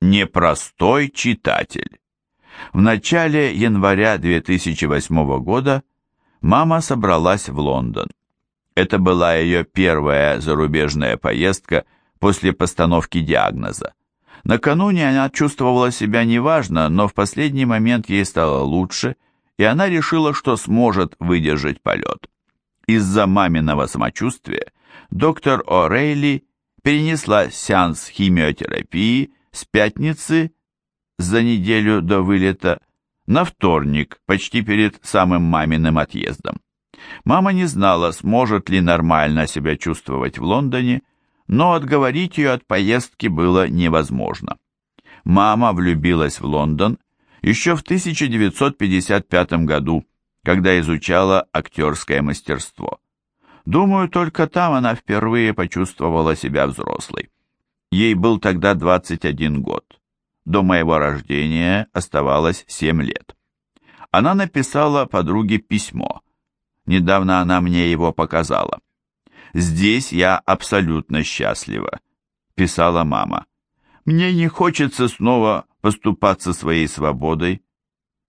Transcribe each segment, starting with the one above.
Непростой читатель. В начале января 2008 года мама собралась в Лондон. Это была ее первая зарубежная поездка после постановки диагноза. Накануне она чувствовала себя неважно, но в последний момент ей стало лучше, и она решила, что сможет выдержать полет. Из-за маминого самочувствия доктор О'Рейли перенесла сеанс химиотерапии с пятницы за неделю до вылета на вторник, почти перед самым маминым отъездом. Мама не знала, сможет ли нормально себя чувствовать в Лондоне, но отговорить ее от поездки было невозможно. Мама влюбилась в Лондон еще в 1955 году, когда изучала актерское мастерство. Думаю, только там она впервые почувствовала себя взрослой. Ей был тогда 21 год. До моего рождения оставалось 7 лет. Она написала подруге письмо. Недавно она мне его показала. «Здесь я абсолютно счастлива», — писала мама. «Мне не хочется снова поступаться своей свободой.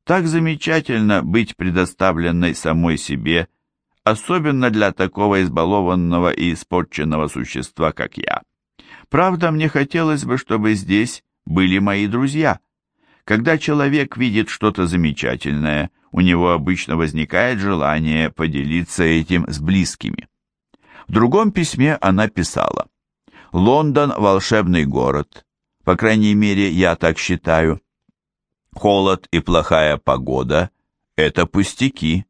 Так замечательно быть предоставленной самой себе, особенно для такого избалованного и испорченного существа, как я. Правда, мне хотелось бы, чтобы здесь были мои друзья. Когда человек видит что-то замечательное, у него обычно возникает желание поделиться этим с близкими. В другом письме она писала «Лондон – волшебный город. По крайней мере, я так считаю. Холод и плохая погода – это пустяки.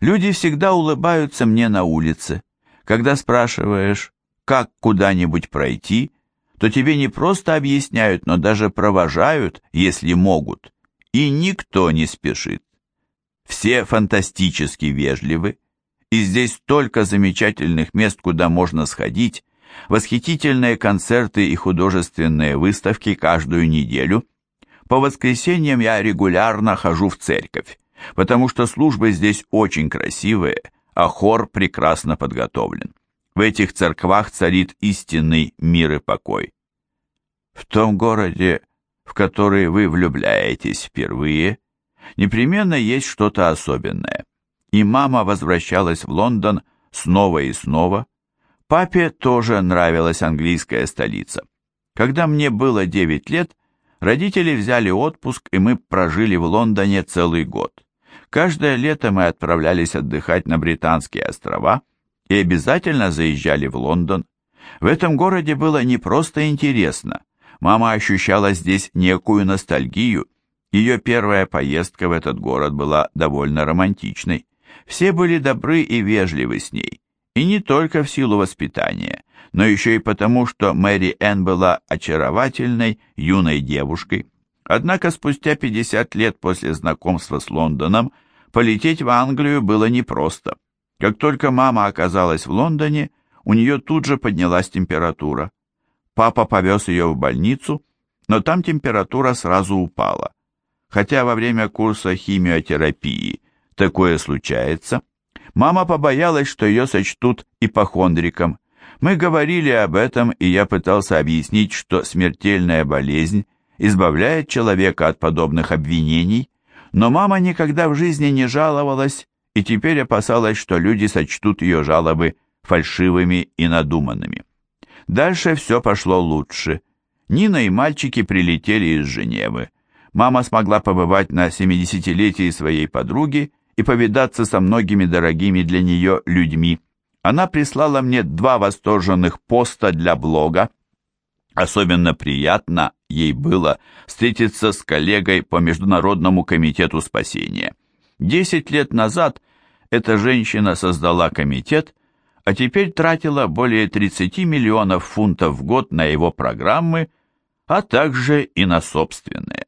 Люди всегда улыбаются мне на улице. Когда спрашиваешь, как куда-нибудь пройти, то тебе не просто объясняют, но даже провожают, если могут. И никто не спешит. Все фантастически вежливы, и здесь столько замечательных мест, куда можно сходить, восхитительные концерты и художественные выставки каждую неделю. По воскресеньям я регулярно хожу в церковь, потому что службы здесь очень красивые, а хор прекрасно подготовлен. В этих церквах царит истинный мир и покой. В том городе, в который вы влюбляетесь впервые, непременно есть что-то особенное. И мама возвращалась в Лондон снова и снова. Папе тоже нравилась английская столица. Когда мне было 9 лет, родители взяли отпуск, и мы прожили в Лондоне целый год. Каждое лето мы отправлялись отдыхать на Британские острова – и обязательно заезжали в Лондон. В этом городе было не просто интересно. Мама ощущала здесь некую ностальгию. Ее первая поездка в этот город была довольно романтичной. Все были добры и вежливы с ней. И не только в силу воспитания, но еще и потому, что Мэри Энн была очаровательной юной девушкой. Однако спустя 50 лет после знакомства с Лондоном полететь в Англию было непросто. Как только мама оказалась в Лондоне, у нее тут же поднялась температура. Папа повез ее в больницу, но там температура сразу упала. Хотя во время курса химиотерапии такое случается, мама побоялась, что ее сочтут ипохондриком. Мы говорили об этом, и я пытался объяснить, что смертельная болезнь избавляет человека от подобных обвинений, но мама никогда в жизни не жаловалась и теперь опасалась, что люди сочтут ее жалобы фальшивыми и надуманными. Дальше все пошло лучше. Нина и мальчики прилетели из Женевы. Мама смогла побывать на 70-летии своей подруги и повидаться со многими дорогими для нее людьми. Она прислала мне два восторженных поста для блога. Особенно приятно ей было встретиться с коллегой по Международному комитету спасения. Десять лет назад эта женщина создала комитет, а теперь тратила более 30 миллионов фунтов в год на его программы, а также и на собственные.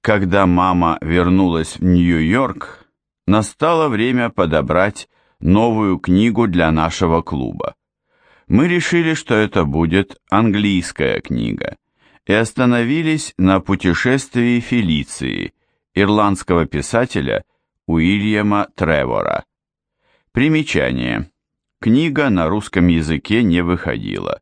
Когда мама вернулась в Нью-Йорк, настало время подобрать новую книгу для нашего клуба. Мы решили, что это будет английская книга, и остановились на путешествии Фелиции, ирландского писателя Уильяма Тревора. Примечание. Книга на русском языке не выходила.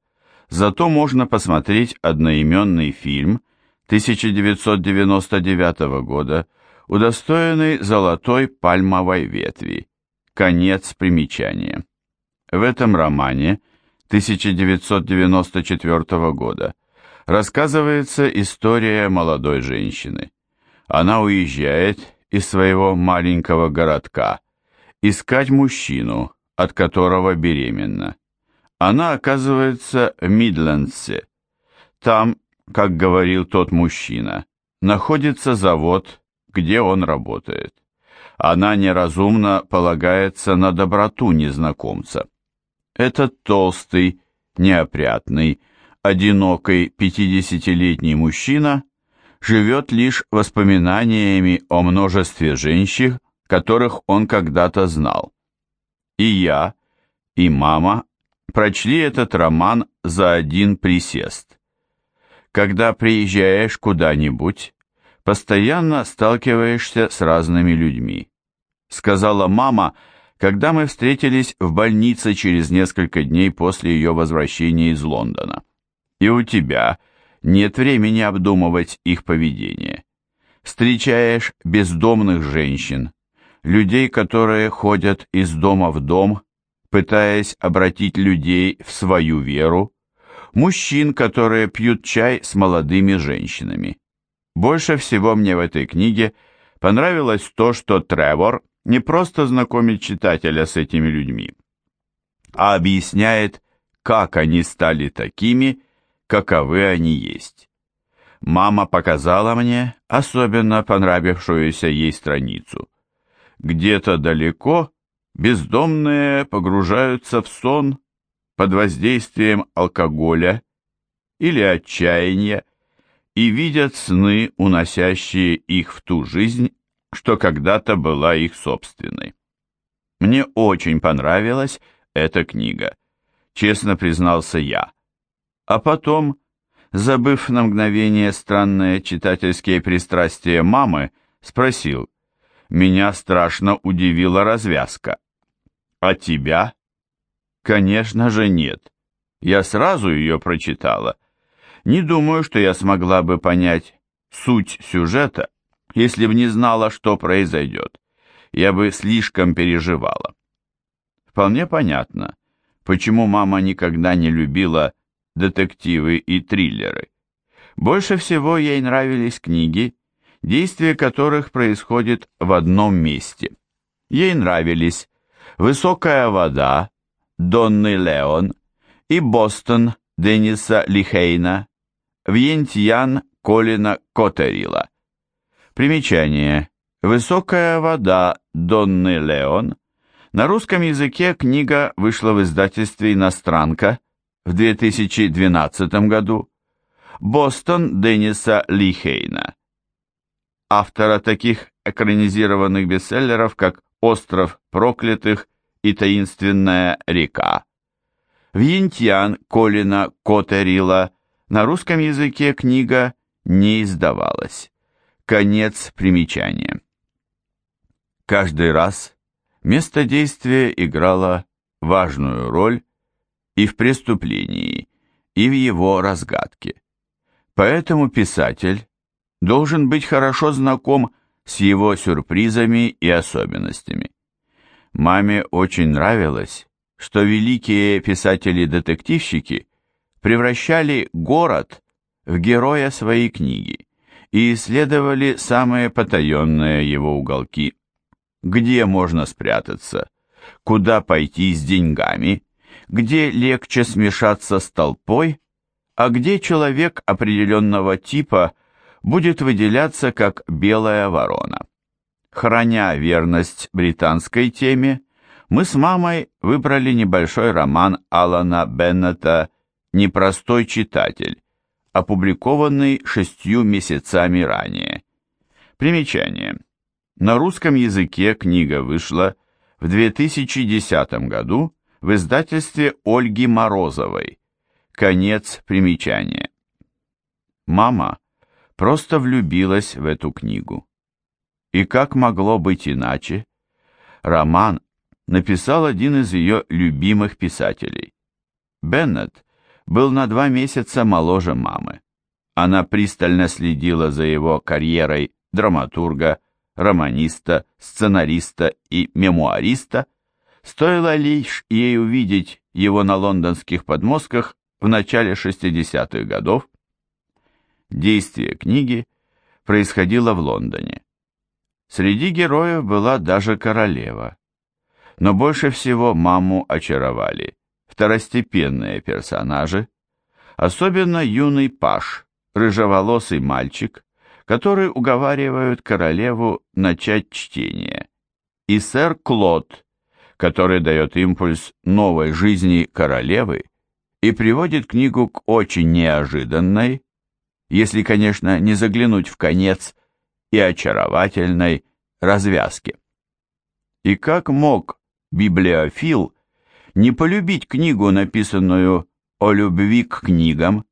Зато можно посмотреть одноименный фильм, 1999 года удостоенный золотой пальмовой ветви. Конец примечания. В этом романе 1994 года рассказывается история молодой женщины. Она уезжает из своего маленького городка искать мужчину, от которого беременна. Она оказывается в Мидлендсе. Там, как говорил тот мужчина, находится завод, где он работает. Она неразумно полагается на доброту незнакомца. Этот толстый, неопрятный, одинокий пятидесятилетний мужчина живет лишь воспоминаниями о множестве женщин, которых он когда-то знал. И я, и мама прочли этот роман за один присест. Когда приезжаешь куда-нибудь, постоянно сталкиваешься с разными людьми. Сказала мама, когда мы встретились в больнице через несколько дней после ее возвращения из Лондона. И у тебя нет времени обдумывать их поведение. Встречаешь бездомных женщин, людей, которые ходят из дома в дом, пытаясь обратить людей в свою веру, мужчин, которые пьют чай с молодыми женщинами. Больше всего мне в этой книге понравилось то, что Тревор не просто знакомит читателя с этими людьми, а объясняет, как они стали такими, каковы они есть. Мама показала мне особенно понравившуюся ей страницу. Где-то далеко бездомные погружаются в сон под воздействием алкоголя или отчаяния и видят сны, уносящие их в ту жизнь, что когда-то была их собственной. Мне очень понравилась эта книга, честно признался я. А потом, забыв на мгновение странные читательские пристрастия мамы, спросил, меня страшно удивила развязка. А тебя? Конечно же нет. Я сразу ее прочитала. Не думаю, что я смогла бы понять суть сюжета, если бы не знала, что произойдет. Я бы слишком переживала. Вполне понятно, почему мама никогда не любила детективы и триллеры. Больше всего ей нравились книги, действие которых происходит в одном месте. Ей нравились «Высокая вода» Донны Леон и «Бостон» Денниса Лихейна, «Вьентьян» Колина Коттерила. Примечание. «Высокая вода» Донны Леон. На русском языке книга вышла в издательстве «Иностранка» в 2012 году. «Бостон» Денниса Лихейна автора таких экранизированных бестселлеров, как «Остров проклятых» и «Таинственная река». Вьентьян Колина Котерила на русском языке книга не издавалась. Конец примечания. Каждый раз место действия играло важную роль и в преступлении, и в его разгадке. Поэтому писатель должен быть хорошо знаком с его сюрпризами и особенностями. Маме очень нравилось, что великие писатели-детективщики превращали город в героя своей книги и исследовали самые потаенные его уголки. Где можно спрятаться, куда пойти с деньгами, где легче смешаться с толпой, а где человек определенного типа – будет выделяться как белая ворона. Храня верность британской теме, мы с мамой выбрали небольшой роман Алана Беннета «Непростой читатель», опубликованный шестью месяцами ранее. Примечание. На русском языке книга вышла в 2010 году в издательстве Ольги Морозовой. Конец примечания. Мама просто влюбилась в эту книгу. И как могло быть иначе? Роман написал один из ее любимых писателей. Беннет был на два месяца моложе мамы. Она пристально следила за его карьерой драматурга, романиста, сценариста и мемуариста, стоило лишь ей увидеть его на лондонских подмостках в начале 60-х годов. Действие книги происходило в Лондоне. Среди героев была даже королева. Но больше всего маму очаровали второстепенные персонажи, особенно юный паш, рыжеволосый мальчик, который уговаривают королеву начать чтение, и сэр Клод, который дает импульс новой жизни королевы и приводит книгу к очень неожиданной, если, конечно, не заглянуть в конец, и очаровательной развязке. И как мог библиофил не полюбить книгу, написанную о любви к книгам?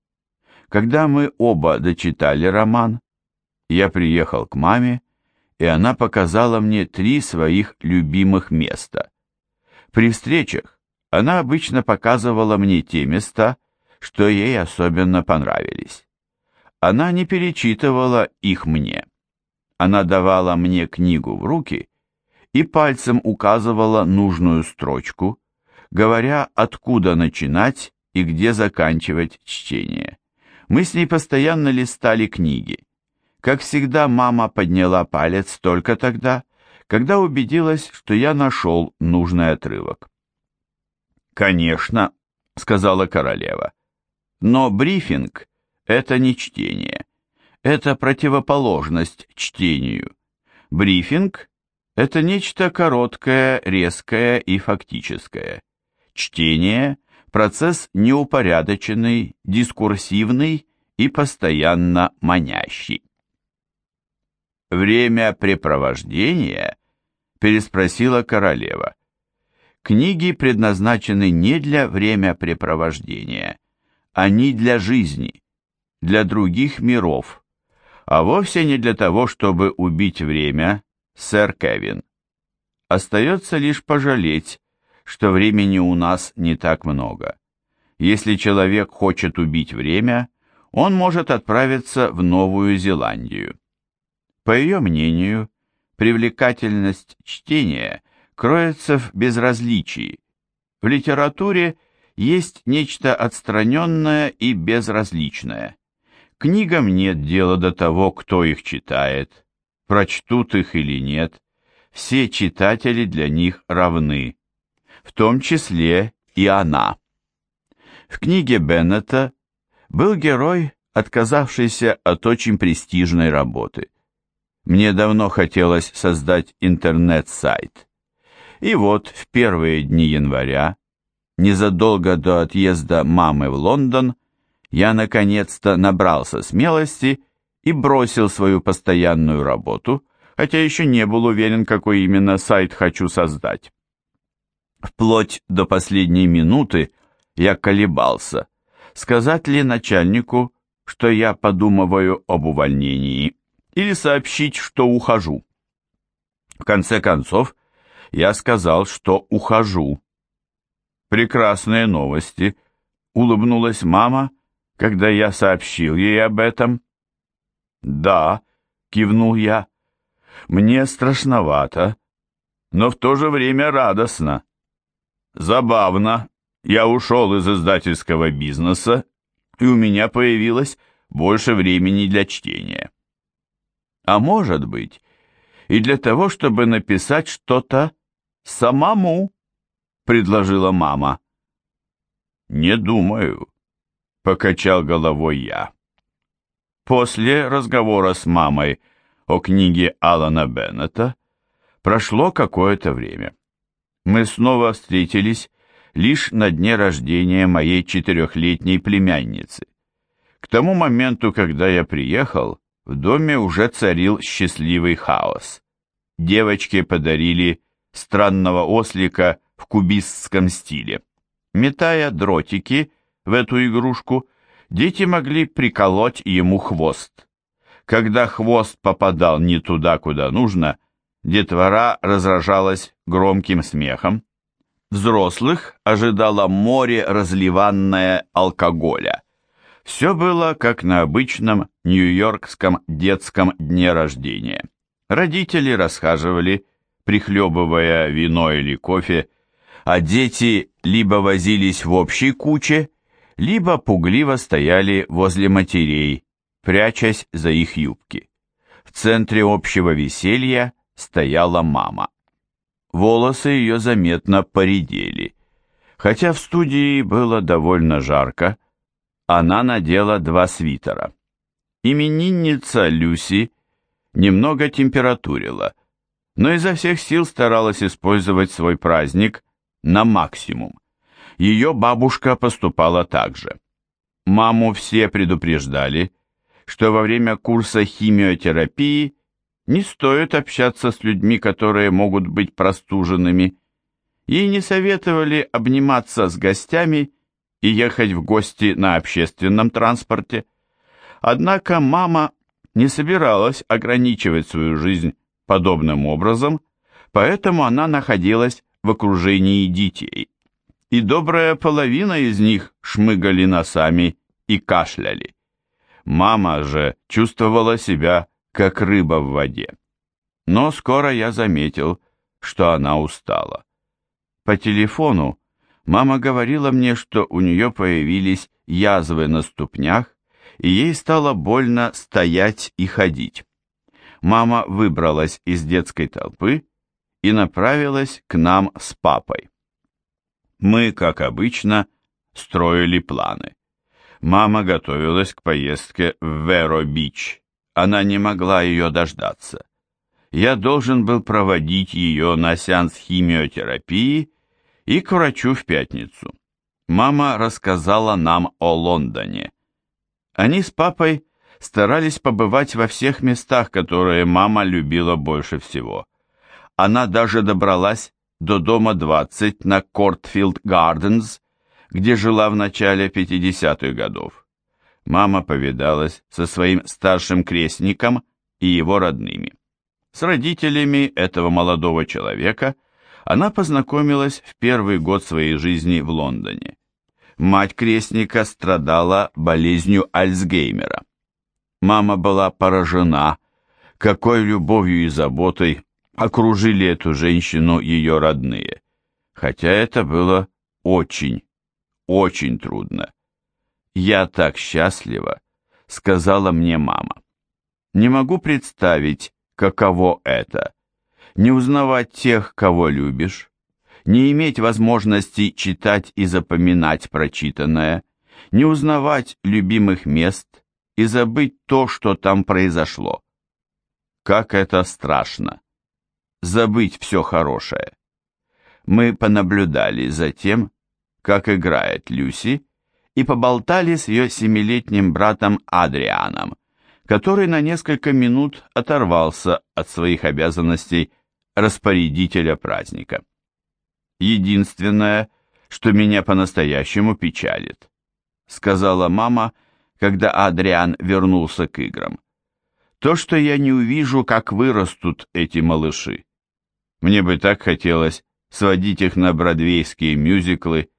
Когда мы оба дочитали роман, я приехал к маме, и она показала мне три своих любимых места. При встречах она обычно показывала мне те места, что ей особенно понравились. Она не перечитывала их мне. Она давала мне книгу в руки и пальцем указывала нужную строчку, говоря, откуда начинать и где заканчивать чтение. Мы с ней постоянно листали книги. Как всегда, мама подняла палец только тогда, когда убедилась, что я нашел нужный отрывок. «Конечно», — сказала королева, — «но брифинг — это не чтение, это противоположность чтению. Брифинг — это нечто короткое, резкое и фактическое. Чтение – процесс неупорядоченный, дискурсивный и постоянно манящий. «Времяпрепровождение?» – переспросила королева. «Книги предназначены не для времяпрепровождения, они для жизни, для других миров, а вовсе не для того, чтобы убить время, сэр Кевин. Остается лишь пожалеть, что времени у нас не так много. Если человек хочет убить время, он может отправиться в Новую Зеландию. По ее мнению, привлекательность чтения кроется в безразличии. В литературе есть нечто отстраненное и безразличное. Книгам нет дела до того, кто их читает, прочтут их или нет. Все читатели для них равны в том числе и она. В книге Беннета был герой, отказавшийся от очень престижной работы. Мне давно хотелось создать интернет-сайт. И вот в первые дни января, незадолго до отъезда мамы в Лондон, я наконец-то набрался смелости и бросил свою постоянную работу, хотя еще не был уверен, какой именно сайт хочу создать. Вплоть до последней минуты я колебался, сказать ли начальнику, что я подумываю об увольнении, или сообщить, что ухожу. В конце концов, я сказал, что ухожу. Прекрасные новости, улыбнулась мама, когда я сообщил ей об этом. Да, кивнул я, мне страшновато, но в то же время радостно. Забавно. Я ушел из издательского бизнеса, и у меня появилось больше времени для чтения. А может быть, и для того, чтобы написать что-то самому, предложила мама. Не думаю, покачал головой я. После разговора с мамой о книге Алана Беннета прошло какое-то время мы снова встретились лишь на дне рождения моей четырехлетней племянницы. К тому моменту, когда я приехал, в доме уже царил счастливый хаос. Девочке подарили странного ослика в кубистском стиле. Метая дротики в эту игрушку, дети могли приколоть ему хвост. Когда хвост попадал не туда, куда нужно, детвора разражалась громким смехом. Взрослых ожидало море разливанное алкоголя. Все было как на обычном нью-йоркском детском дне рождения. Родители расхаживали, прихлебывая вино или кофе, а дети либо возились в общей куче, либо пугливо стояли возле матерей, прячась за их юбки. В центре общего веселья стояла мама. Волосы ее заметно поредели. Хотя в студии было довольно жарко, она надела два свитера. Именинница Люси немного температурила, но изо всех сил старалась использовать свой праздник на максимум. Ее бабушка поступала так же. Маму все предупреждали, что во время курса химиотерапии не стоит общаться с людьми, которые могут быть простуженными. Ей не советовали обниматься с гостями и ехать в гости на общественном транспорте. Однако мама не собиралась ограничивать свою жизнь подобным образом, поэтому она находилась в окружении детей. И добрая половина из них шмыгали носами и кашляли. Мама же чувствовала себя как рыба в воде. Но скоро я заметил, что она устала. По телефону мама говорила мне, что у нее появились язвы на ступнях, и ей стало больно стоять и ходить. Мама выбралась из детской толпы и направилась к нам с папой. Мы, как обычно, строили планы. Мама готовилась к поездке в Веро-Бич, она не могла ее дождаться. Я должен был проводить ее на сеанс химиотерапии и к врачу в пятницу. Мама рассказала нам о Лондоне. Они с папой старались побывать во всех местах, которые мама любила больше всего. Она даже добралась до дома 20 на Кортфилд Гарденс, где жила в начале 50-х годов мама повидалась со своим старшим крестником и его родными. С родителями этого молодого человека она познакомилась в первый год своей жизни в Лондоне. Мать крестника страдала болезнью Альцгеймера. Мама была поражена, какой любовью и заботой окружили эту женщину ее родные, хотя это было очень, очень трудно. «Я так счастлива», — сказала мне мама. «Не могу представить, каково это — не узнавать тех, кого любишь, не иметь возможности читать и запоминать прочитанное, не узнавать любимых мест и забыть то, что там произошло. Как это страшно! Забыть все хорошее. Мы понаблюдали за тем, как играет Люси, и поболтали с ее семилетним братом Адрианом, который на несколько минут оторвался от своих обязанностей распорядителя праздника. «Единственное, что меня по-настоящему печалит», сказала мама, когда Адриан вернулся к играм. «То, что я не увижу, как вырастут эти малыши. Мне бы так хотелось сводить их на бродвейские мюзиклы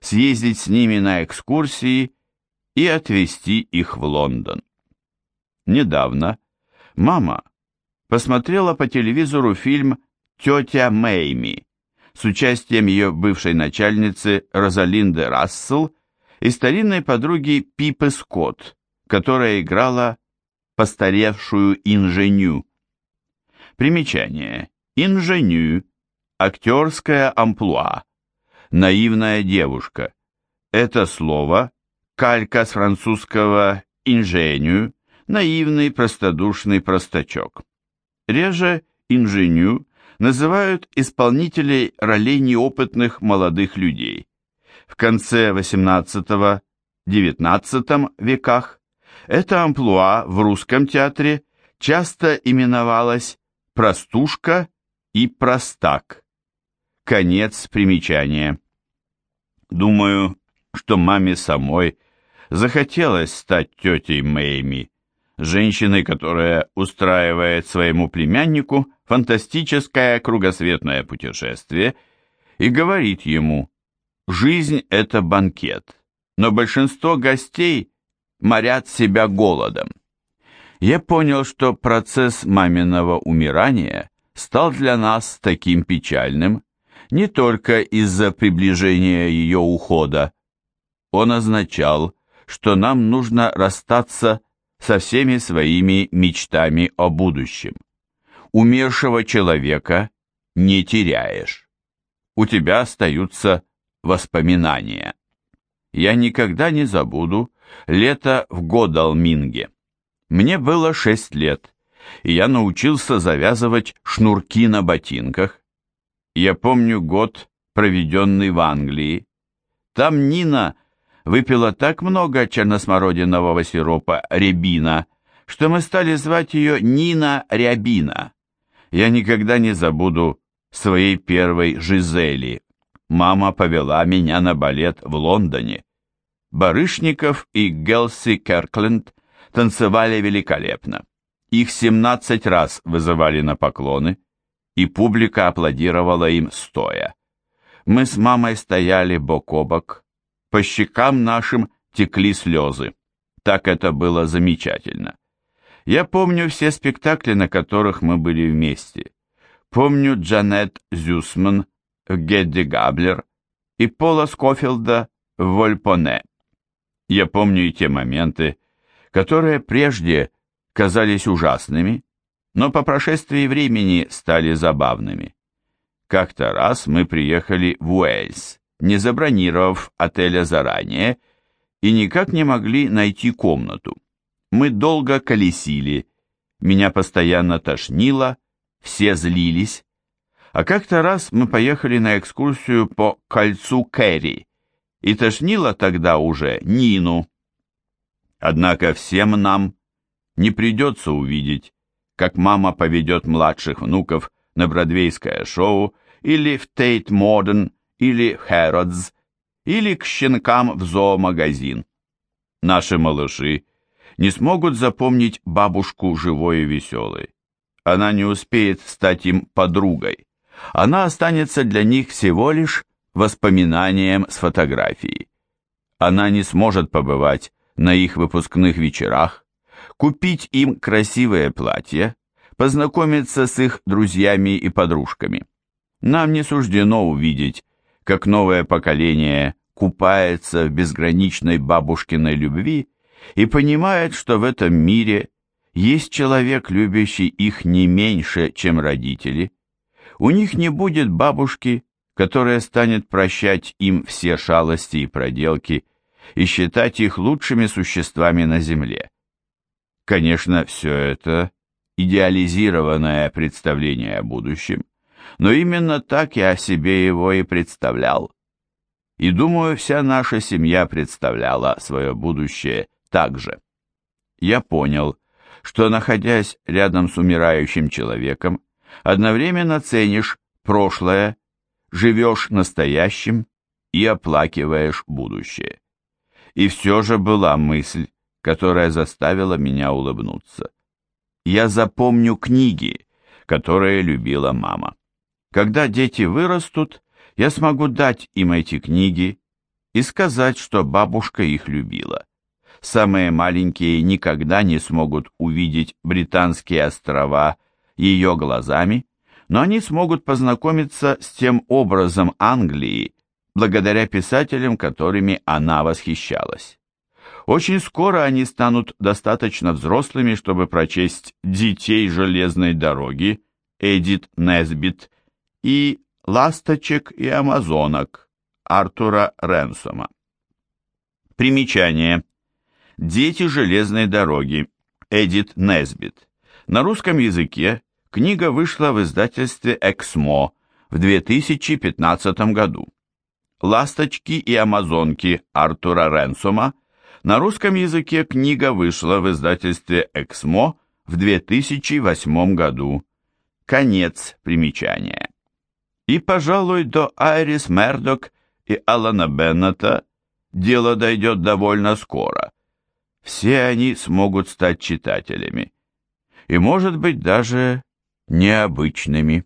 съездить с ними на экскурсии и отвезти их в Лондон. Недавно мама посмотрела по телевизору фильм «Тетя Мэйми» с участием ее бывшей начальницы Розалинды Рассел и старинной подруги Пипы Скотт, которая играла постаревшую инженю. Примечание. Инженю. Актерская амплуа наивная девушка. Это слово – калька с французского «инженю», наивный, простодушный простачок. Реже «инженю» называют исполнителей ролей неопытных молодых людей. В конце XVIII-XIX веках это амплуа в русском театре часто именовалось «простушка» и «простак». Конец примечания. Думаю, что маме самой захотелось стать тетей Мэйми, женщиной, которая устраивает своему племяннику фантастическое кругосветное путешествие и говорит ему, «Жизнь — это банкет, но большинство гостей морят себя голодом. Я понял, что процесс маминого умирания стал для нас таким печальным не только из-за приближения ее ухода. Он означал, что нам нужно расстаться со всеми своими мечтами о будущем. Умершего человека не теряешь. У тебя остаются воспоминания. Я никогда не забуду лето в Годалминге. Мне было шесть лет, и я научился завязывать шнурки на ботинках. Я помню год, проведенный в Англии. Там Нина выпила так много черносмородинового сиропа рябина, что мы стали звать ее Нина Рябина. Я никогда не забуду своей первой Жизели. Мама повела меня на балет в Лондоне. Барышников и Гелси Керкленд танцевали великолепно. Их 17 раз вызывали на поклоны, и публика аплодировала им стоя. Мы с мамой стояли бок о бок, по щекам нашим текли слезы. Так это было замечательно. Я помню все спектакли, на которых мы были вместе. Помню Джанет Зюсман в Гедди Габлер и Пола Скофилда в Вольпоне. Я помню и те моменты, которые прежде казались ужасными, но по прошествии времени стали забавными. Как-то раз мы приехали в Уэльс не забронировав отеля заранее, и никак не могли найти комнату. Мы долго колесили, меня постоянно тошнило, все злились. А как-то раз мы поехали на экскурсию по кольцу Кэрри, и тошнило тогда уже Нину. Однако всем нам не придется увидеть, как мама поведет младших внуков на бродвейское шоу или в Тейт Модерн или Хэродс, или к щенкам в зоомагазин. Наши малыши не смогут запомнить бабушку живой и веселой. Она не успеет стать им подругой. Она останется для них всего лишь воспоминанием с фотографией. Она не сможет побывать на их выпускных вечерах, купить им красивое платье, познакомиться с их друзьями и подружками. Нам не суждено увидеть как новое поколение купается в безграничной бабушкиной любви и понимает, что в этом мире есть человек, любящий их не меньше, чем родители. У них не будет бабушки, которая станет прощать им все шалости и проделки и считать их лучшими существами на земле. Конечно, все это идеализированное представление о будущем, но именно так я себе его и представлял. И думаю, вся наша семья представляла свое будущее так же. Я понял, что, находясь рядом с умирающим человеком, одновременно ценишь прошлое, живешь настоящим и оплакиваешь будущее. И все же была мысль, которая заставила меня улыбнуться. Я запомню книги, которые любила мама. Когда дети вырастут, я смогу дать им эти книги и сказать, что бабушка их любила. Самые маленькие никогда не смогут увидеть британские острова ее глазами, но они смогут познакомиться с тем образом Англии, благодаря писателям, которыми она восхищалась. Очень скоро они станут достаточно взрослыми, чтобы прочесть «Детей железной дороги» Эдит Несбит и «Ласточек и амазонок» Артура Ренсома. Примечание. «Дети железной дороги» Эдит Несбит. На русском языке книга вышла в издательстве «Эксмо» в 2015 году. «Ласточки и амазонки» Артура Ренсома. На русском языке книга вышла в издательстве «Эксмо» в 2008 году. Конец примечания. И, пожалуй, до Айрис Мердок и Алана Беннета дело дойдет довольно скоро. Все они смогут стать читателями. И, может быть, даже необычными.